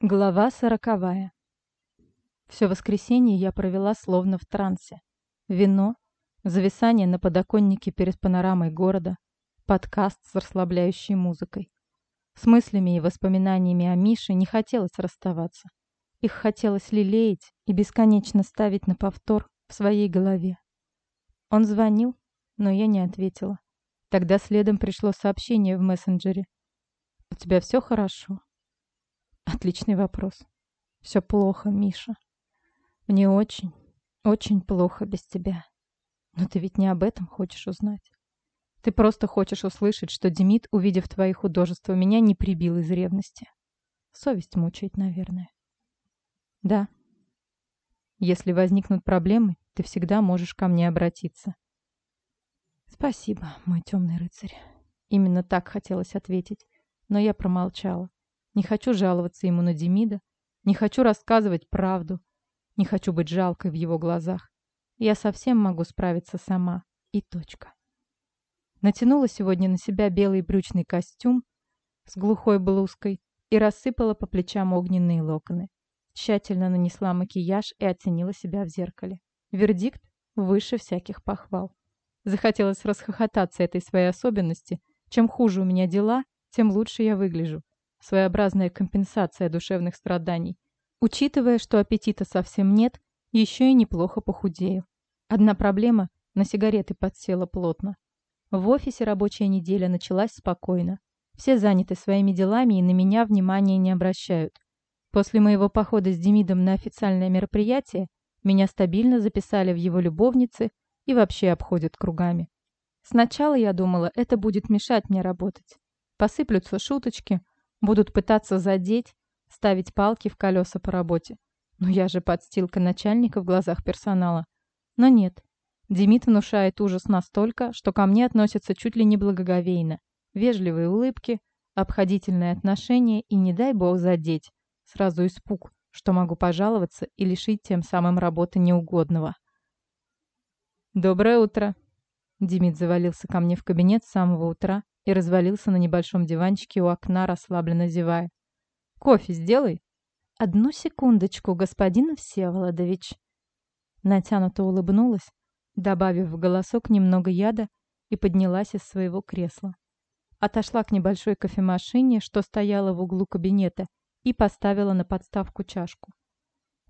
Глава сороковая. Все воскресенье я провела словно в трансе. Вино, зависание на подоконнике перед панорамой города, подкаст с расслабляющей музыкой. С мыслями и воспоминаниями о Мише не хотелось расставаться. Их хотелось лелеять и бесконечно ставить на повтор в своей голове. Он звонил, но я не ответила. Тогда следом пришло сообщение в мессенджере. «У тебя все хорошо?» Отличный вопрос. Все плохо, Миша. Мне очень, очень плохо без тебя. Но ты ведь не об этом хочешь узнать. Ты просто хочешь услышать, что Демид, увидев твои художества, меня не прибил из ревности. Совесть мучает, наверное. Да. Если возникнут проблемы, ты всегда можешь ко мне обратиться. Спасибо, мой темный рыцарь. Именно так хотелось ответить, но я промолчала. Не хочу жаловаться ему на Демида, не хочу рассказывать правду, не хочу быть жалкой в его глазах. Я совсем могу справиться сама. И точка. Натянула сегодня на себя белый брючный костюм с глухой блузкой и рассыпала по плечам огненные локоны. Тщательно нанесла макияж и оценила себя в зеркале. Вердикт выше всяких похвал. Захотелось расхохотаться этой своей особенности. Чем хуже у меня дела, тем лучше я выгляжу. Своеобразная компенсация душевных страданий. Учитывая, что аппетита совсем нет, еще и неплохо похудею. Одна проблема – на сигареты подсела плотно. В офисе рабочая неделя началась спокойно. Все заняты своими делами и на меня внимания не обращают. После моего похода с Демидом на официальное мероприятие меня стабильно записали в его любовницы и вообще обходят кругами. Сначала я думала, это будет мешать мне работать. Посыплются шуточки, Будут пытаться задеть, ставить палки в колеса по работе. Но я же подстилка начальника в глазах персонала. Но нет. Демид внушает ужас настолько, что ко мне относятся чуть ли не благоговейно. Вежливые улыбки, обходительное отношение и, не дай бог, задеть. Сразу испуг, что могу пожаловаться и лишить тем самым работы неугодного. «Доброе утро!» Демид завалился ко мне в кабинет с самого утра, и развалился на небольшом диванчике у окна, расслабленно зевая. «Кофе сделай!» «Одну секундочку, господин Всеволодович!» Натянуто улыбнулась, добавив в голосок немного яда, и поднялась из своего кресла. Отошла к небольшой кофемашине, что стояла в углу кабинета, и поставила на подставку чашку.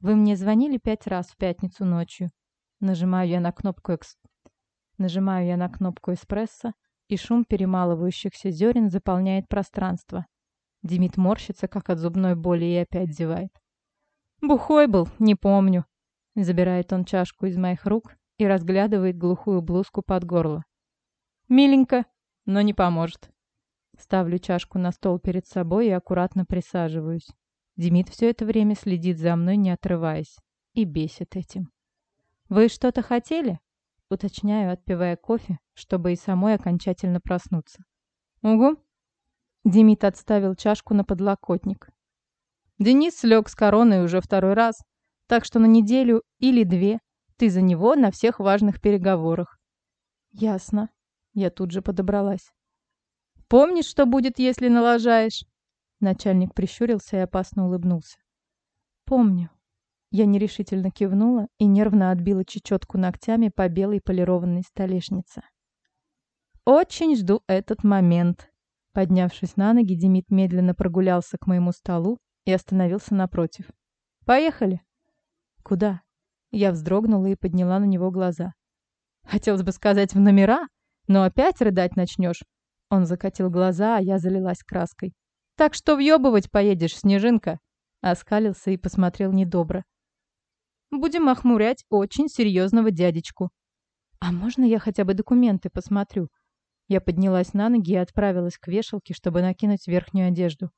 «Вы мне звонили пять раз в пятницу ночью». Нажимаю я на кнопку экс... Нажимаю я на кнопку эспрессо, и шум перемалывающихся зерен заполняет пространство. Демид морщится, как от зубной боли, и опять зевает. «Бухой был, не помню». Забирает он чашку из моих рук и разглядывает глухую блузку под горло. «Миленько, но не поможет». Ставлю чашку на стол перед собой и аккуратно присаживаюсь. Демид все это время следит за мной, не отрываясь, и бесит этим. «Вы что-то хотели?» Уточняю, отпивая кофе, чтобы и самой окончательно проснуться. «Угу». Демид отставил чашку на подлокотник. «Денис слег с короной уже второй раз, так что на неделю или две ты за него на всех важных переговорах». «Ясно». Я тут же подобралась. «Помнишь, что будет, если налажаешь?» Начальник прищурился и опасно улыбнулся. «Помню». Я нерешительно кивнула и нервно отбила чечетку ногтями по белой полированной столешнице. «Очень жду этот момент». Поднявшись на ноги, Демид медленно прогулялся к моему столу и остановился напротив. «Поехали». «Куда?» Я вздрогнула и подняла на него глаза. «Хотелось бы сказать в номера, но опять рыдать начнешь». Он закатил глаза, а я залилась краской. «Так что въебывать поедешь, Снежинка?» Оскалился и посмотрел недобро будем охмурять очень серьезного дядечку. А можно я хотя бы документы посмотрю? Я поднялась на ноги и отправилась к вешалке, чтобы накинуть верхнюю одежду.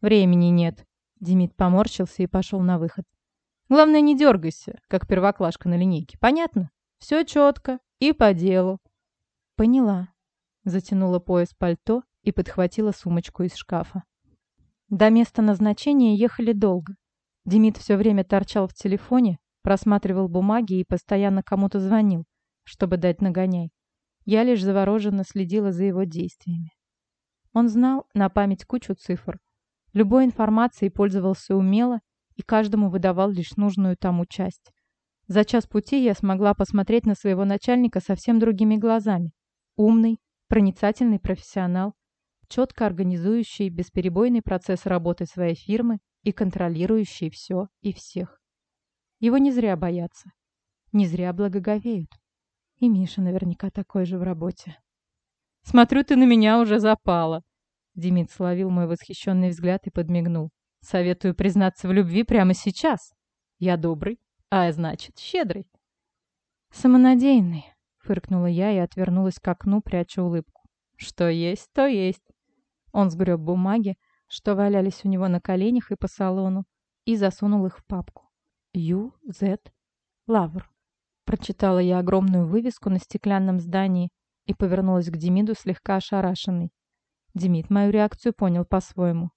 Времени нет. Демид поморщился и пошел на выход. Главное, не дергайся, как первоклашка на линейке. Понятно? Все четко и по делу. Поняла. Затянула пояс пальто и подхватила сумочку из шкафа. До места назначения ехали долго. Демид все время торчал в телефоне, просматривал бумаги и постоянно кому-то звонил, чтобы дать нагоняй. Я лишь завороженно следила за его действиями. Он знал на память кучу цифр. Любой информацией пользовался умело и каждому выдавал лишь нужную тому часть. За час пути я смогла посмотреть на своего начальника совсем другими глазами. Умный, проницательный профессионал, четко организующий бесперебойный процесс работы своей фирмы и контролирующий все и всех. Его не зря боятся, не зря благоговеют. И Миша наверняка такой же в работе. «Смотрю, ты на меня уже запала!» Демид словил мой восхищенный взгляд и подмигнул. «Советую признаться в любви прямо сейчас. Я добрый, а значит, щедрый». «Самонадеянный», — фыркнула я и отвернулась к окну, пряча улыбку. «Что есть, то есть». Он сгреб бумаги, что валялись у него на коленях и по салону, и засунул их в папку. «Ю, З, Лавр». Прочитала я огромную вывеску на стеклянном здании и повернулась к Демиду слегка ошарашенной. Демид мою реакцию понял по-своему.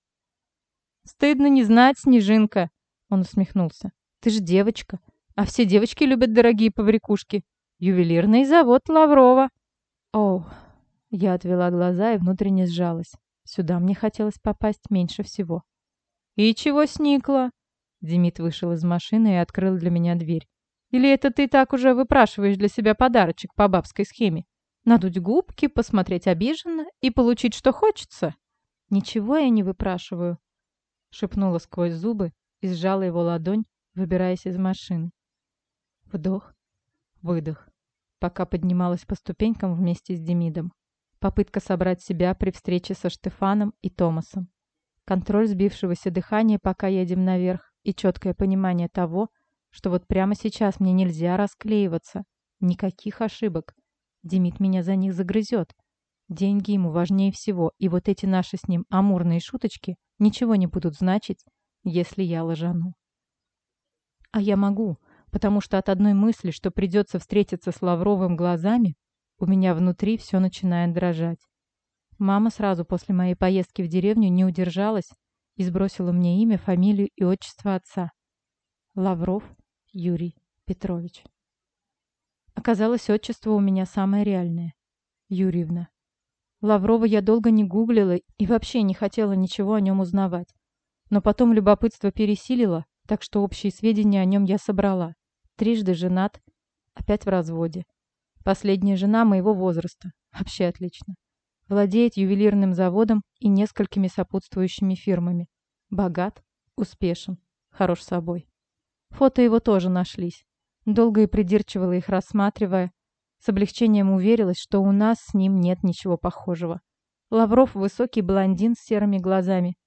«Стыдно не знать, Снежинка!» Он усмехнулся. «Ты же девочка, а все девочки любят дорогие побрякушки. Ювелирный завод Лаврова!» «Оу!» Я отвела глаза и внутренне сжалась. Сюда мне хотелось попасть меньше всего. «И чего сникла?» Демид вышел из машины и открыл для меня дверь. Или это ты так уже выпрашиваешь для себя подарочек по бабской схеме? Надуть губки, посмотреть обиженно и получить, что хочется? Ничего я не выпрашиваю, шепнула сквозь зубы и сжала его ладонь, выбираясь из машины. Вдох, выдох, пока поднималась по ступенькам вместе с Демидом. Попытка собрать себя при встрече со Штефаном и Томасом. Контроль сбившегося дыхания, пока едем наверх, и четкое понимание того, что вот прямо сейчас мне нельзя расклеиваться. Никаких ошибок. Демид меня за них загрызет. Деньги ему важнее всего, и вот эти наши с ним амурные шуточки ничего не будут значить, если я лжану. А я могу, потому что от одной мысли, что придется встретиться с Лавровым глазами, у меня внутри все начинает дрожать. Мама сразу после моей поездки в деревню не удержалась и сбросила мне имя, фамилию и отчество отца. Лавров Юрий Петрович. Оказалось, отчество у меня самое реальное. Юрьевна. Лаврова я долго не гуглила и вообще не хотела ничего о нем узнавать. Но потом любопытство пересилило, так что общие сведения о нем я собрала. Трижды женат, опять в разводе. Последняя жена моего возраста. Вообще отлично. Владеет ювелирным заводом и несколькими сопутствующими фирмами. Богат, успешен, хорош собой. Фото его тоже нашлись. Долго и придирчиво их рассматривая, с облегчением уверилась, что у нас с ним нет ничего похожего. Лавров — высокий блондин с серыми глазами.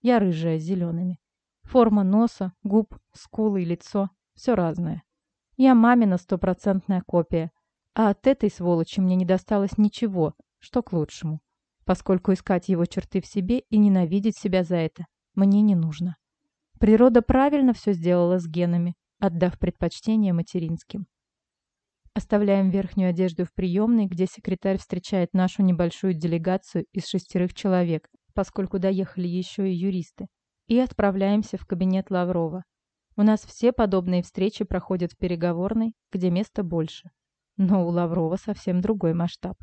Я рыжая с зелеными. Форма носа, губ, скулы и лицо — все разное. Я мамина стопроцентная копия. А от этой сволочи мне не досталось ничего, что к лучшему. Поскольку искать его черты в себе и ненавидеть себя за это мне не нужно. Природа правильно все сделала с генами, отдав предпочтение материнским. Оставляем верхнюю одежду в приемной, где секретарь встречает нашу небольшую делегацию из шестерых человек, поскольку доехали еще и юристы, и отправляемся в кабинет Лаврова. У нас все подобные встречи проходят в переговорной, где места больше. Но у Лаврова совсем другой масштаб.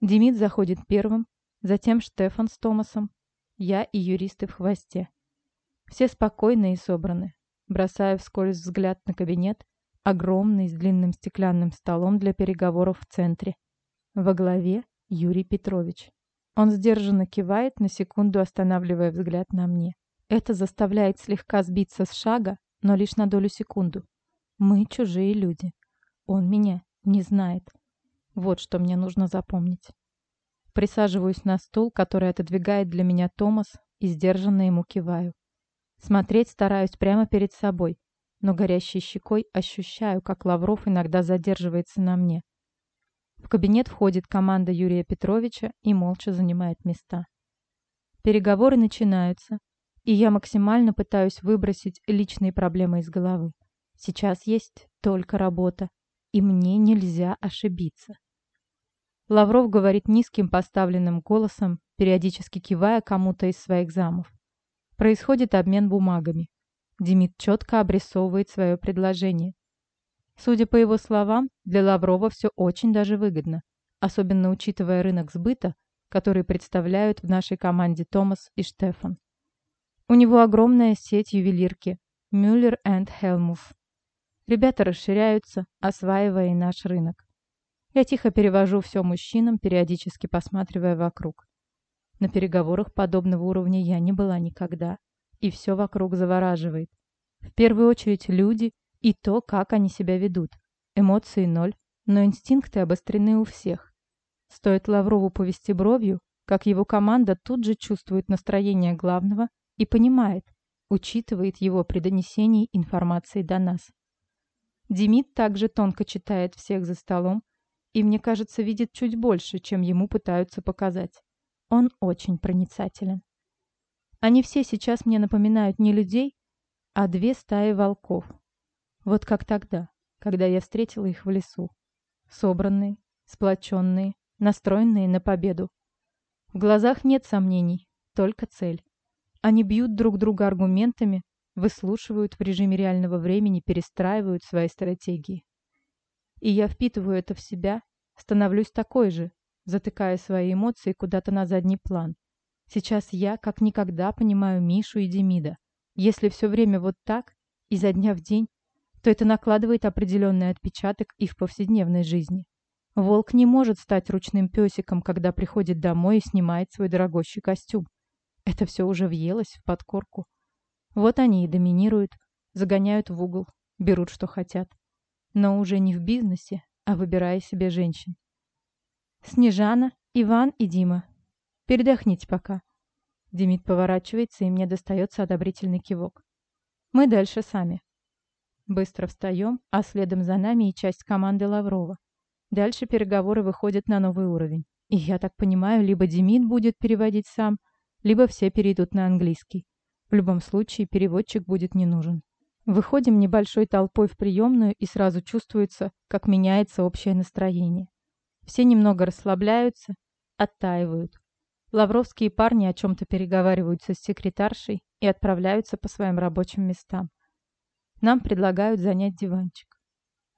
Демид заходит первым, затем Штефан с Томасом, я и юристы в хвосте. Все спокойны и собраны. Бросая вскользь взгляд на кабинет, огромный, с длинным стеклянным столом для переговоров в центре. Во главе Юрий Петрович. Он сдержанно кивает, на секунду останавливая взгляд на мне. Это заставляет слегка сбиться с шага, но лишь на долю секунду. Мы чужие люди. Он меня не знает. Вот что мне нужно запомнить. Присаживаюсь на стул, который отодвигает для меня Томас, и сдержанно ему киваю. Смотреть стараюсь прямо перед собой, но горящей щекой ощущаю, как Лавров иногда задерживается на мне. В кабинет входит команда Юрия Петровича и молча занимает места. Переговоры начинаются, и я максимально пытаюсь выбросить личные проблемы из головы. Сейчас есть только работа, и мне нельзя ошибиться. Лавров говорит низким поставленным голосом, периодически кивая кому-то из своих замов. Происходит обмен бумагами. Демид четко обрисовывает свое предложение. Судя по его словам, для Лаврова все очень даже выгодно, особенно учитывая рынок сбыта, который представляют в нашей команде Томас и Штефан. У него огромная сеть ювелирки Мюллер энд Хелмуф. Ребята расширяются, осваивая и наш рынок. Я тихо перевожу все мужчинам, периодически посматривая вокруг. На переговорах подобного уровня я не была никогда. И все вокруг завораживает. В первую очередь люди и то, как они себя ведут. Эмоции ноль, но инстинкты обострены у всех. Стоит Лаврову повести бровью, как его команда тут же чувствует настроение главного и понимает, учитывает его при донесении информации до нас. Демид также тонко читает всех за столом и, мне кажется, видит чуть больше, чем ему пытаются показать. Он очень проницателен. Они все сейчас мне напоминают не людей, а две стаи волков. Вот как тогда, когда я встретила их в лесу. Собранные, сплоченные, настроенные на победу. В глазах нет сомнений, только цель. Они бьют друг друга аргументами, выслушивают в режиме реального времени, перестраивают свои стратегии. И я впитываю это в себя, становлюсь такой же, затыкая свои эмоции куда-то на задний план. Сейчас я как никогда понимаю Мишу и Демида. Если все время вот так, изо дня в день, то это накладывает определенный отпечаток и в повседневной жизни. Волк не может стать ручным песиком, когда приходит домой и снимает свой дорогущий костюм. Это все уже въелось в подкорку. Вот они и доминируют, загоняют в угол, берут, что хотят. Но уже не в бизнесе, а выбирая себе женщин. Снежана, Иван и Дима. Передохните пока. Демид поворачивается, и мне достается одобрительный кивок. Мы дальше сами. Быстро встаем, а следом за нами и часть команды Лаврова. Дальше переговоры выходят на новый уровень. И я так понимаю, либо Демид будет переводить сам, либо все перейдут на английский. В любом случае, переводчик будет не нужен. Выходим небольшой толпой в приемную, и сразу чувствуется, как меняется общее настроение. Все немного расслабляются, оттаивают. Лавровские парни о чем-то переговариваются с секретаршей и отправляются по своим рабочим местам. Нам предлагают занять диванчик.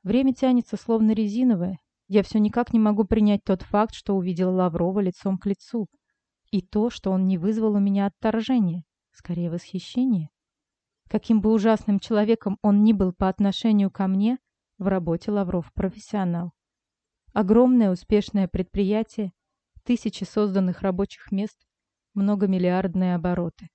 Время тянется словно резиновое. Я все никак не могу принять тот факт, что увидела Лаврова лицом к лицу. И то, что он не вызвал у меня отторжения, скорее восхищение. Каким бы ужасным человеком он ни был по отношению ко мне, в работе Лавров профессионал. Огромное успешное предприятие, тысячи созданных рабочих мест, многомиллиардные обороты.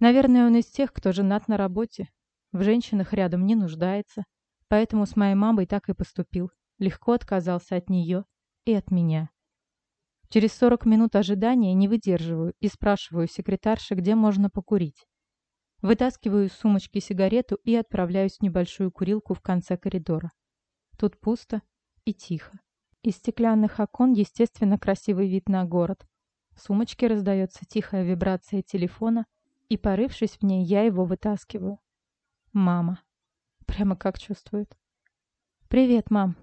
Наверное, он из тех, кто женат на работе, в женщинах рядом не нуждается, поэтому с моей мамой так и поступил, легко отказался от нее и от меня. Через 40 минут ожидания не выдерживаю и спрашиваю секретарши, где можно покурить. Вытаскиваю из сумочки сигарету и отправляюсь в небольшую курилку в конце коридора. Тут пусто и тихо. Из стеклянных окон, естественно, красивый вид на город. В сумочке раздается тихая вибрация телефона, и, порывшись в ней, я его вытаскиваю. Мама. Прямо как чувствует. «Привет, мам».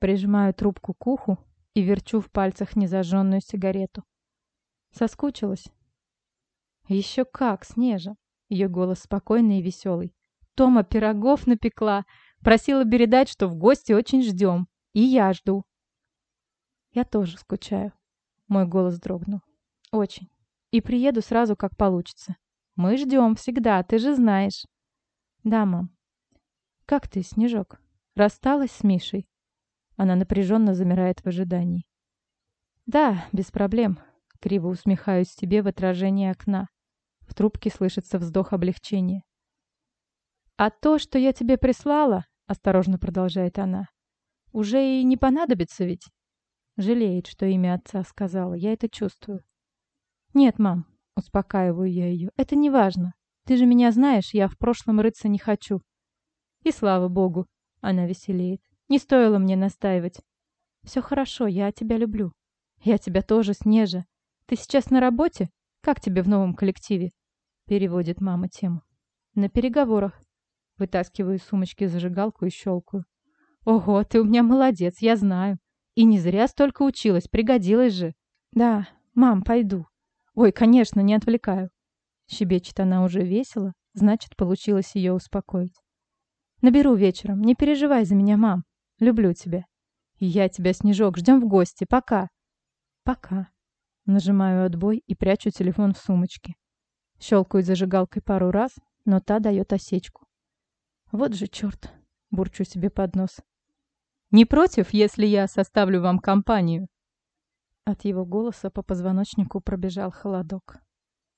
Прижимаю трубку к уху и верчу в пальцах незажженную сигарету. Соскучилась? Еще как, Снежа. Ее голос спокойный и веселый. Тома пирогов напекла. Просила передать, что в гости очень ждем. И я жду. Я тоже скучаю. Мой голос дрогнул. Очень. И приеду сразу, как получится. Мы ждем всегда, ты же знаешь. Да, мам. Как ты, Снежок? Рассталась с Мишей? Она напряженно замирает в ожидании. Да, без проблем. Криво усмехаюсь тебе в отражении окна. В трубке слышится вздох облегчения. «А то, что я тебе прислала, — осторожно продолжает она, — уже и не понадобится ведь?» Жалеет, что имя отца сказала, я это чувствую. «Нет, мам», — успокаиваю я ее, — «это не важно. Ты же меня знаешь, я в прошлом рыться не хочу». «И слава богу», — она веселеет, — «не стоило мне настаивать. Все хорошо, я тебя люблю. Я тебя тоже, Снежа. Ты сейчас на работе? Как тебе в новом коллективе?» Переводит мама тему. На переговорах. Вытаскиваю из сумочки зажигалку и щелкаю. Ого, ты у меня молодец, я знаю. И не зря столько училась, пригодилась же. Да, мам, пойду. Ой, конечно, не отвлекаю. Щебечет она уже весело, значит, получилось ее успокоить. Наберу вечером, не переживай за меня, мам. Люблю тебя. Я тебя, Снежок, ждем в гости. Пока. Пока. Нажимаю отбой и прячу телефон в сумочке. Щелкаю зажигалкой пару раз, но та дает осечку. Вот же черт, бурчу себе под нос. Не против, если я составлю вам компанию? От его голоса по позвоночнику пробежал холодок.